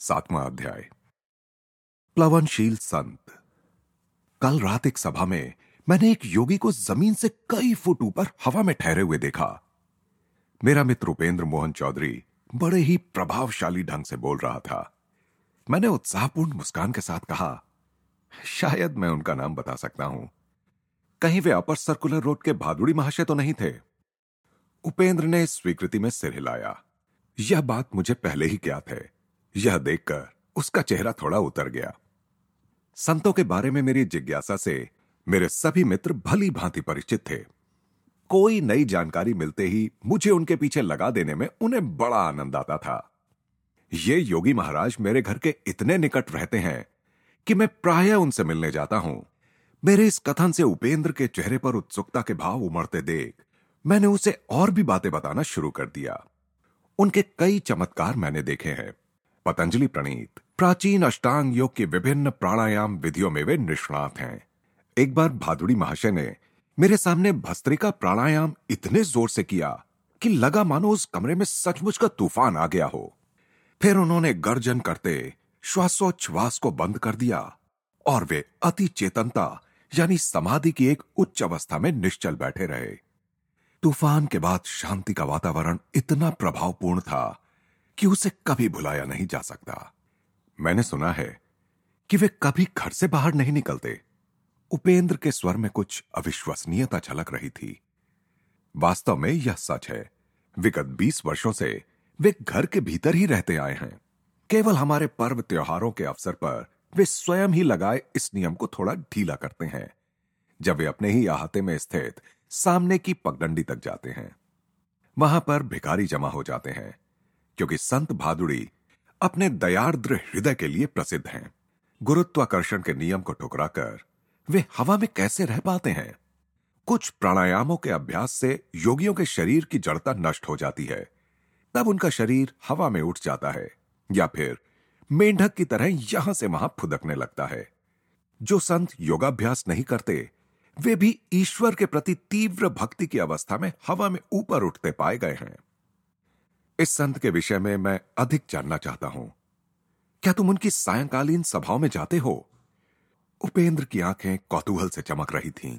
सातवां अध्याय। प्लवनशील संत, कल रात एक सभा में मैंने एक योगी को ज़मीन से कई फुट ऊपर हवा में ठहरे हुए देखा। मेरा मित्र उपेंद्र मोहन चौधरी बड़े ही प्रभावशाली ढंग से बोल रहा था। मैंने उत्साहपूर्ण मुस्कान के साथ कहा, शायद मैं उनका नाम बता सकता हूँ। कहीं वे अपर सर्कुलर रोड के भादुड़ी महाशय तो नहीं थे? उपेंद्र ने स्वीकृति में सिर हिलाया, यह बात मुझे पहले ही ज्ञात है। यह देखकर उसका चेहरा थोड़ा उतर गया। संतों के बारे में मेरी जिज्ञासा से मेरे सभी मित्र भली भांति परिचित थे। कोई नई जानकारी मिलते ही मुझे उनके पीछे लगा देने में उन्हें बड़ा आनंद आता था। ये योगी महाराज मेरे घर के इतने निकट रहते हैं कि मैं प्राय उनसे मिलने जाता हूँ। मेरे इस कथन से उपेंद्र के चेहरे पर उत्सुकता के भाव उमड़ते देख मैंने उसे और भी बातें बताना शुरू कर दिया। उनके कई चमत्कार मैंने देखे हैं। पतंजलि प्रणीत। प्राचीन अष्टांग योग के विभिन्न प्राणायाम विधियों में वे निष्णात हैं। एक बार भादुड़ी महाशय ने मेरे सामने भस्त्रिका प्राणायाम इतने ज़ोर से किया कि लगा मानो उस कमरे में सचमुच का तूफ़ान आ गया हो। फिर उन्होंने गर्जन करते श्वासोच्छ्वास को बंद कर दिया और वे अति चेतनता यानी समाधि की एक उच्च अवस्था में निश्चल बैठे रहे। तूफ़ान के बाद शांति का वातावरण इतना प्रभावपूर्ण था कि उसे कभी भुलाया नहीं जा सकता। मैंने सुना है कि वे कभी घर से बाहर नहीं निकलते। उपेंद्र के स्वर में कुछ अविश्वसनीयता झलक रही थी। वास्तव में यह सच है, विगत बीस वर्षों से वे घर के भीतर ही रहते आए हैं। केवल हमारे पर्व त्योहारों के अवसर पर वे स्वयं ही लगाए इस नियम को थोड़ा ढीला करते हैं, जब वे अपने ही अहाते में स्थित सामने की पगडंडी तक जाते हैं। वहाँ पर भिखारी जमा हो जाते हैं। क्योंकि संत भादुड़ी अपने दयार्द्र हृदय के लिए प्रसिद्ध हैं। गुरुत्वाकर्षण के नियम को ठुकराकर वे हवा में कैसे रह पाते हैं? कुछ प्राणायामों के अभ्यास से योगियों के शरीर की जड़ता नष्ट हो जाती है। तब उनका शरीर हवा में उठ जाता है, या फिर मेंढक की तरह यहाँ से वहाँ फुदकने लगता है। जो संत योगाभ्यास नहीं करते, वे भी ईश्वर के प्रति तीव्र भक्ति की अवस्था में हवा में ऊपर उठते पाए गए हैं। इस संत के विषय में मैं अधिक जानना चाहता हूँ। क्या तुम उनकी सायंकालीन सभाओं में जाते हो? उपेंद्र की आँखें कौतूहल से चमक रही थीं।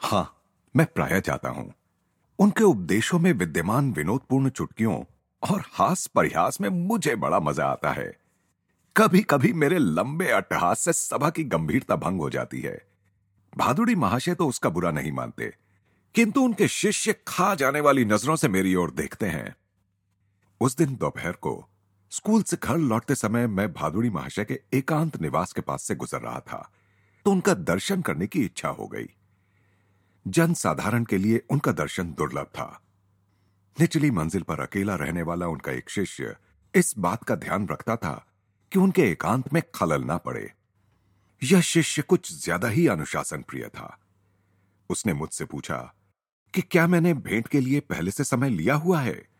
हाँ, मैं प्राय जाता हूँ। उनके उपदेशों में विद्यमान विनोदपूर्ण चुटकियों और हास परिहास में मुझे बड़ा मज़ा आता है। कभी कभी मेरे लंबे अट्टहास से सभा की गंभीरता भंग हो जाती है। भादुड़ी महाशय तो उसका बुरा नहीं मानते, किंतु उनके शिष्य खा जाने वाली नज़रों से मेरी ओर देखते हैं। उस दिन दोपहर को स्कूल से घर लौटते समय मैं भादुड़ी महाशय के एकांत निवास के पास से गुजर रहा था तो उनका दर्शन करने की इच्छा हो गई। जन साधारण के लिए उनका दर्शन दुर्लभ था। निचली मंजिल पर अकेला रहने वाला उनका एक शिष्य इस बात का ध्यान रखता था कि उनके एकांत में खलल ना पड़े। यह शिष्य कुछ ज़्यादा ही अनुशासन प्रिय था। उसने मुझसे पूछा कि क्या मैंने भेंट के लिए पहले से समय लिया हुआ है?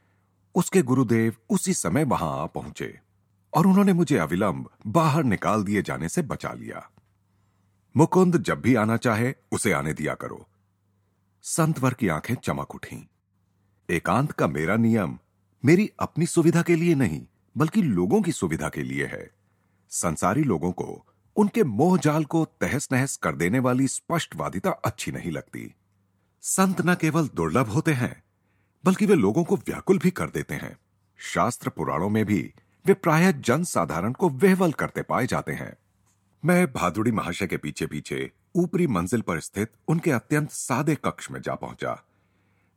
उसके गुरुदेव उसी समय वहाँ आ पहुँचे और उन्होंने मुझे अविलंब बाहर निकाल दिए जाने से बचा लिया। मुकुंद जब भी आना चाहे, उसे आने दिया करो। संतवर की आँखें चमक उठी। एकांत का मेरा नियम मेरी अपनी सुविधा के लिए नहीं, बल्कि लोगों की सुविधा के लिए है। संसारी लोगों को उनके मोह जाल को तहस नहस कर देने वाली स्पष्टवादिता अच्छी नहीं लगती। संत न केवल दुर्लभ होते हैं बल्कि वे लोगों को व्याकुल भी कर देते हैं। शास्त्र पुराणों में भी वे प्राय जन साधारण को वेहवल करते पाए जाते हैं। मैं भादुड़ी महाशय के पीछे पीछे ऊपरी मंजिल पर स्थित उनके अत्यंत सादे कक्ष में जा पहुँचा,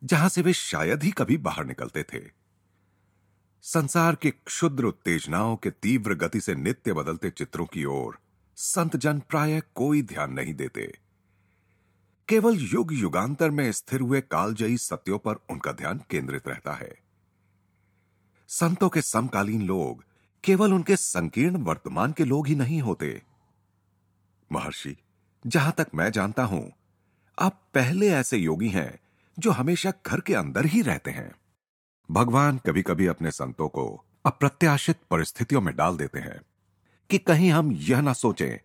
जहाँ से वे शायद ही कभी बाहर निकलते थे। संसार की क्षुद्र उत्तेजनाओं के तीव्र गति से नित्य बदलते चित्रों की ओर संत जन प्राय कोई ध्यान नहीं देते। केवल युग युगांतर में स्थिर हुए कालजयी सत्यों पर उनका ध्यान केंद्रित रहता है। संतों के समकालीन लोग केवल उनके संकीर्ण वर्तमान के लोग ही नहीं होते। महर्षि, जहाँ तक मैं जानता हूँ, आप पहले ऐसे योगी हैं जो हमेशा घर के अंदर ही रहते हैं। भगवान कभी कभी अपने संतों को अप्रत्याशित परिस्थितियों में डाल देते हैं कि कहीं हम यह ना सोचें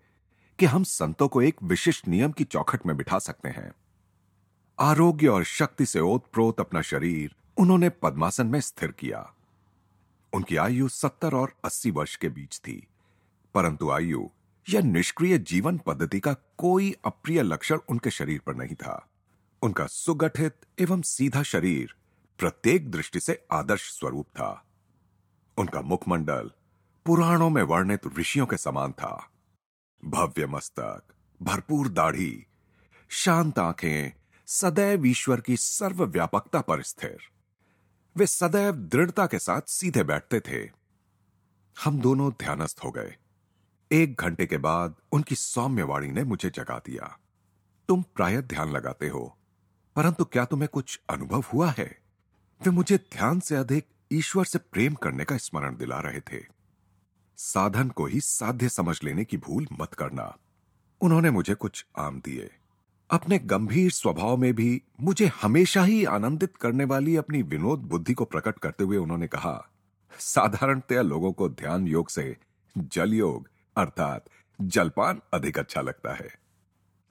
कि हम संतों को एक विशिष्ट नियम की चौखट में बिठा सकते हैं। आरोग्य और शक्ति से ओतप्रोत अपना शरीर उन्होंने पद्मासन में स्थिर किया। उनकी आयु सत्तर और अस्सी वर्ष के बीच थी, परंतु आयु या निष्क्रिय जीवन पद्धति का कोई अप्रिय लक्षण उनके शरीर पर नहीं था। उनका सुगठित एवं सीधा शरीर प्रत्येक दृष्टि से आदर्श स्वरूप था। उनका मुखमंडल पुराणों में वर्णित ऋषियों के समान था। भव्य मस्तक, भरपूर दाढ़ी, शांत आँखें, सदैव ईश्वर की सर्वव्यापकता पर स्थिर। वे सदैव दृढ़ता के साथ सीधे बैठते थे। हम दोनों ध्यानस्थ हो गए। एक घंटे के बाद उनकी सौम्यवाणी ने मुझे जगा दिया। तुम प्राय ध्यान लगाते हो, परंतु क्या तुम्हें कुछ अनुभव हुआ है? वे मुझे ध्यान से अधिक ईश्वर से प्रेम करने का स्मरण दिला रहे थे। साधन को ही साध्य समझ लेने की भूल मत करना। उन्होंने मुझे कुछ आम दिए। अपने गंभीर स्वभाव में भी मुझे हमेशा ही आनंदित करने वाली अपनी विनोद बुद्धि को प्रकट करते हुए उन्होंने कहा, साधारणतया लोगों को ध्यान योग से जल योग अर्थात जलपान अधिक अच्छा लगता है।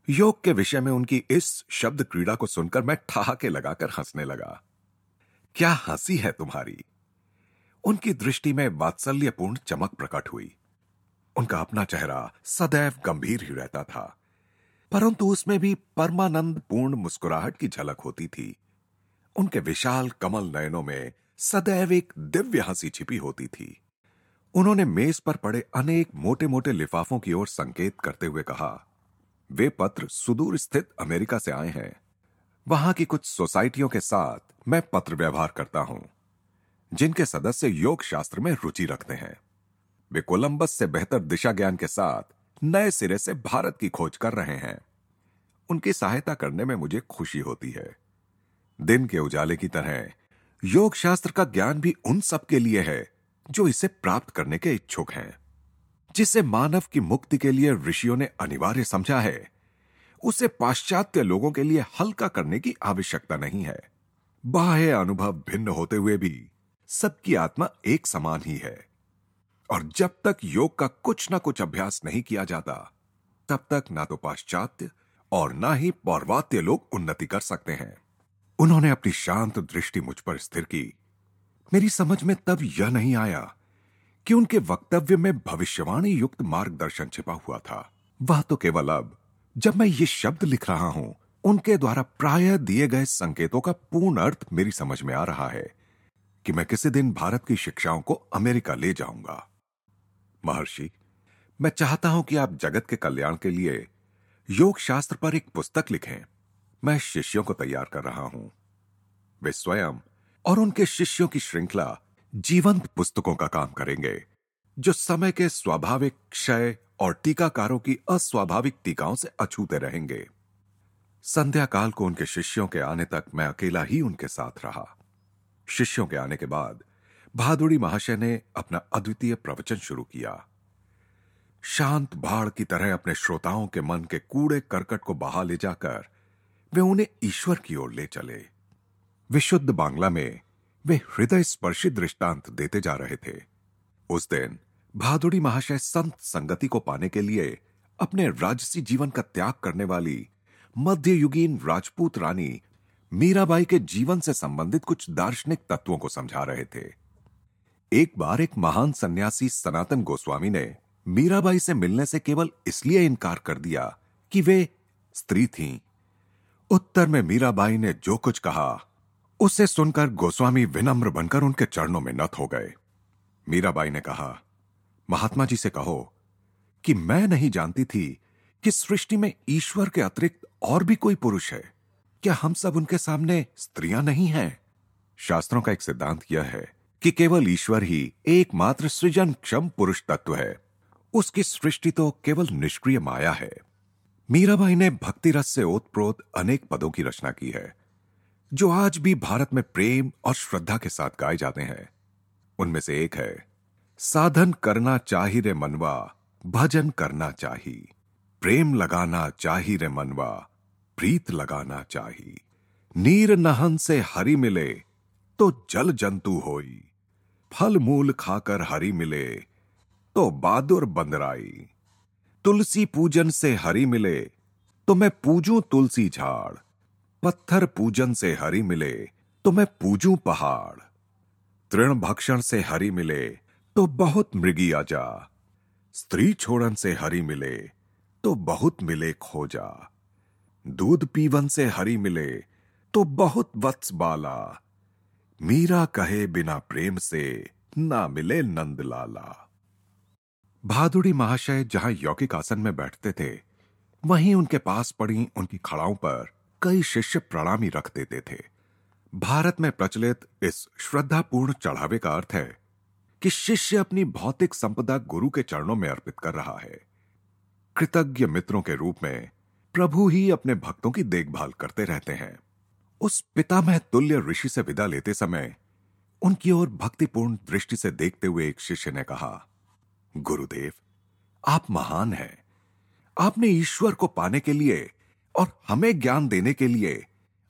योग के विषय में उनकी इस शब्द क्रीड़ा को सुनकर मैं ठहाके लगाकर हंसने लगा। क्या हँसी है तुम्हारी? उनकी दृष्टि में वात्सल्यपूर्ण चमक प्रकट हुई। उनका अपना चेहरा सदैव गंभीर ही रहता था, परंतु उसमें भी परमानंद पूर्ण मुस्कुराहट की झलक होती थी। उनके विशाल कमल नयनों में सदैव एक दिव्य हँसी छिपी होती थी। उन्होंने मेज पर पड़े अनेक मोटे मोटे लिफाफों की ओर संकेत करते हुए कहा, वे पत्र सुदूर स्थित अमेरिका से आए हैं। वहाँ की कुछ सोसाइटियों के साथ मैं पत्र व्यवहार करता हूँ। जिनके सदस्य योग शास्त्र में रुचि रखते हैं। वे कोलंबस से बेहतर दिशा ज्ञान के साथ नए सिरे से भारत की खोज कर रहे हैं। उनकी सहायता करने में मुझे खुशी होती है। दिन के उजाले की तरह योग शास्त्र का ज्ञान भी उन सब के लिए है जो इसे प्राप्त करने के इच्छुक हैं, जिसे मानव की मुक्ति के लिए ऋषियों ने अनिवार्य समझा है। उसे पाश्चात्य लोगों के लिए हल्का करने की आवश्यकता नहीं है। बाह्य अनुभव भिन्न होते हुए भी सबकी आत्मा एक समान ही है। और जब तक योग का कुछ ना कुछ अभ्यास नहीं किया जाता, तब तक ना तो पाश्चात्य और ना ही पौर्वात्य लोग उन्नति कर सकते हैं। उन्होंने अपनी शांत दृष्टि मुझ पर स्थिर की। मेरी समझ में तब यह नहीं आया कि उनके वक्तव्य में भविष्यवाणी युक्त मार्गदर्शन छिपा हुआ था। वह तो केवल अब, जब मैं ये शब्द लिख रहा हूँ, उनके द्वारा प्राय दिए गए संकेतों का पूर्ण अर्थ मेरी समझ में आ रहा है। कि मैं किसी दिन भारत की शिक्षाओं को अमेरिका ले जाऊँगा। महर्षि, मैं चाहता हूँ कि आप जगत के कल्याण के लिए योग शास्त्र पर एक पुस्तक लिखें। मैं शिष्यों को तैयार कर रहा हूँ। वे स्वयं और उनके शिष्यों की श्रृंखला जीवंत पुस्तकों का काम करेंगे, जो समय के स्वाभाविक क्षय और टीकाकारों की अस्वाभाविक टीकाओं से अछूते रहेंगे। संध्या काल को उनके शिष्यों के आने तक मैं अकेला ही उनके साथ रहा। शिष्यों के आने के बाद भादुड़ी महाशय ने अपना अद्वितीय प्रवचन शुरू किया। शांत बाढ़ की तरह अपने श्रोताओं के मन के कूड़े करकट को बहा ले जाकर वे उन्हें ईश्वर की ओर ले चले। विशुद्ध बांग्ला में वे हृदय स्पर्शी दृष्टांत देते जा रहे थे। उस दिन भादुड़ी महाशय संत संगति को पाने के लिए अपने राजसी जीवन का त्याग करने वाली मध्ययुगीन राजपूत रानी मीराबाई के जीवन से संबंधित कुछ दार्शनिक तत्वों को समझा रहे थे। एक बार एक महान सन्यासी सनातन गोस्वामी ने मीराबाई से मिलने से केवल इसलिए इनकार कर दिया कि वे स्त्री थीं। उत्तर में मीराबाई ने जो कुछ कहा, उसे सुनकर गोस्वामी विनम्र बनकर उनके चरणों में नत हो गए। मीराबाई ने कहा, महात्मा जी से कहो कि मैं नहीं जानती थी कि सृष्टि में ईश्वर के अतिरिक्त और भी कोई पुरुष है। क्या हम सब उनके सामने स्त्रियाँ नहीं हैं? शास्त्रों का एक सिद्धांत यह है कि केवल ईश्वर ही एकमात्र सृजन क्षम पुरुष तत्व है। उसकी सृष्टि तो केवल निष्क्रिय माया है। मीराबाई ने भक्ति रस से ओतप्रोत अनेक पदों की रचना की है, जो आज भी भारत में प्रेम और श्रद्धा के साथ गाए जाते हैं। उनमें से एक है, साधन करना चाही रे मनवा, भजन करना चाही, प्रेम लगाना चाही रे मनवा प्रीत लगाना चाही। नीर नहन से हरि मिले तो जल जंतु होई। फल मूल खाकर हरि मिले तो बहादुर बंदराई। तुलसी पूजन से हरि मिले तो मैं पूजू तुलसी झाड़। पत्थर पूजन से हरि मिले तो मैं पूजू पहाड़। तृण भक्षण से हरी मिले तो बहुत मृगी आजा। स्त्री छोड़न से हरी मिले तो बहुत मिले खोजा। दूध पीवन से हरी मिले तो बहुत वत्स बाला। मीरा कहे बिना प्रेम से ना मिले नंदलाला। भादुड़ी महाशय जहाँ यौकिक आसन में बैठते थे, वहीं उनके पास पड़ी उनकी खड़ाओं पर कई शिष्य प्रणामी रख देते थे। भारत में प्रचलित इस श्रद्धापूर्ण चढ़ावे का अर्थ है कि शिष्य अपनी भौतिक संपदा गुरु के चरणों में अर्पित कर रहा है। कृतज्ञ मित्रों के रूप में प्रभु ही अपने भक्तों की देखभाल करते रहते हैं। उस पितामह तुल्य ऋषि से विदा लेते समय उनकी ओर भक्तिपूर्ण दृष्टि से देखते हुए एक शिष्य ने कहा, गुरुदेव, आप महान हैं। आपने ईश्वर को पाने के लिए और हमें ज्ञान देने के लिए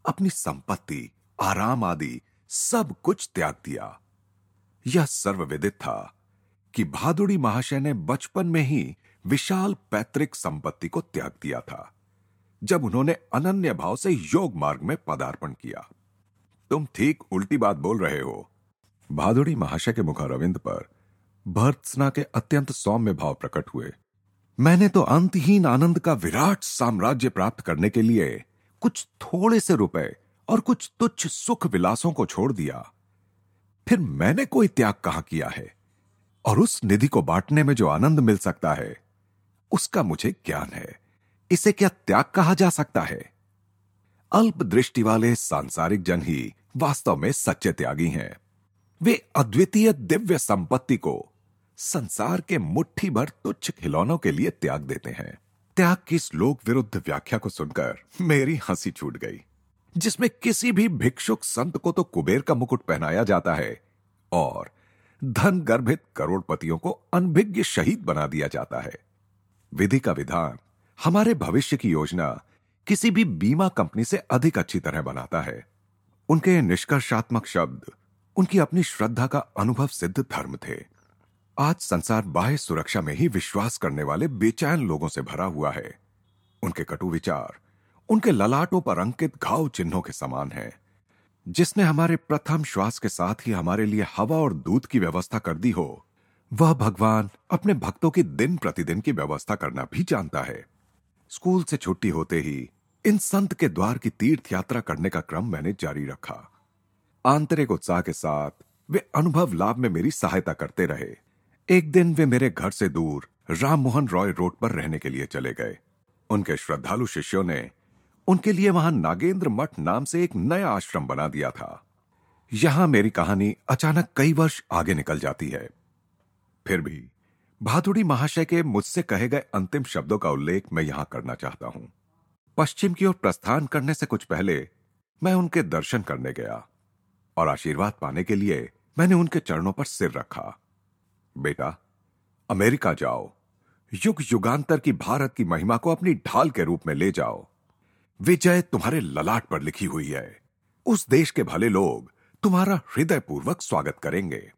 अपनी संपत्ति, आराम आदि सब कुछ त्याग दिया। यह सर्वविदित था कि भादुड़ी महाशय ने बचपन में ही विशाल पैतृक संपत्ति को त्याग दिया था। जब उन्होंने अनन्य भाव से योग मार्ग में पदार्पण किया। तुम ठीक उल्टी बात बोल रहे हो। भादुड़ी महाशय के मुखारविंद पर भर्त्सना के अत्यंत सौम्य भाव प्रकट हुए। मैंने तो अंतहीन आनंद का विराट साम्राज्य प्राप्त करने के लिए कुछ थोड़े से रुपए और कुछ तुच्छ सुख विलासों को छोड़ दिया। फिर मैंने कोई त्याग कहाँ किया है? और उस निधि को बांटने में जो आनंद मिल सकता है, उसका मुझे ज्ञान है। इसे क्या त्याग कहा जा सकता है? अल्प दृष्टि वाले सांसारिक जन ही वास्तव में सच्चे त्यागी हैं। वे अद्वितीय दिव्य संपत्ति को संसार के मुट्ठी भर तुच्छ खिलौनों के लिए त्याग देते हैं। त्याग की श्लोक विरुद्ध व्याख्या को सुनकर मेरी हँसी छूट गई। जिसमें किसी भी भिक्षुक संत को तो कुबेर का मुकुट पहनाया जाता है और धन गर्भित करोड़पतियों को अनभिज्ञ शहीद बना दिया जाता है। विधि का विधान हमारे भविष्य की योजना किसी भी बीमा कंपनी से अधिक अच्छी तरह बनाता है। उनके निष्कर्षात्मक शब्द, उनकी अपनी श्रद्धा का अनुभव सिद्ध धर्म थे। आज संसार बाह्य सुरक्षा में ही विश्वास करने वाले बेचैन लोगों से भरा हुआ है। उनके कटु विचार, उनके ललाटों पर अंकित घाव चिन्हों के समान है। जिसने हमारे प्रथम श्वास के साथ ही हमारे लिए हवा और दूध की व्यवस्था कर दी हो, वह भगवान अपने भक्तों की दिन प्रतिदिन की व्यवस्था करना भी जानता है। स्कूल से छुट्टी होते ही इन संत के द्वार की तीर्थ यात्रा करने का क्रम मैंने जारी रखा। आंतरिक उत्साह के साथ वे अनुभव लाभ में मेरी सहायता करते रहे। एक दिन वे मेरे घर से दूर राम मोहन रॉय रोड पर रहने के लिए चले गए। उनके श्रद्धालु शिष्यों ने उनके लिए वहाँ नागेंद्र मठ नाम से एक नया आश्रम बना दिया था। यहाँ मेरी कहानी अचानक कई वर्ष आगे निकल जाती है। फिर भी भादुड़ी महाशय के मुझसे कहे गए अंतिम शब्दों का उल्लेख मैं यहाँ करना चाहता हूँ। पश्चिम की ओर प्रस्थान करने से कुछ पहले मैं उनके दर्शन करने गया और आशीर्वाद पाने के लिए मैंने उनके चरणों पर सिर रखा। बेटा, अमेरिका जाओ। युग युगांतर की भारत की महिमा को अपनी ढाल के रूप में ले जाओ। विजय तुम्हारे ललाट पर लिखी हुई है। उस देश के भले लोग तुम्हारा हृदयपूर्वक स्वागत करेंगे।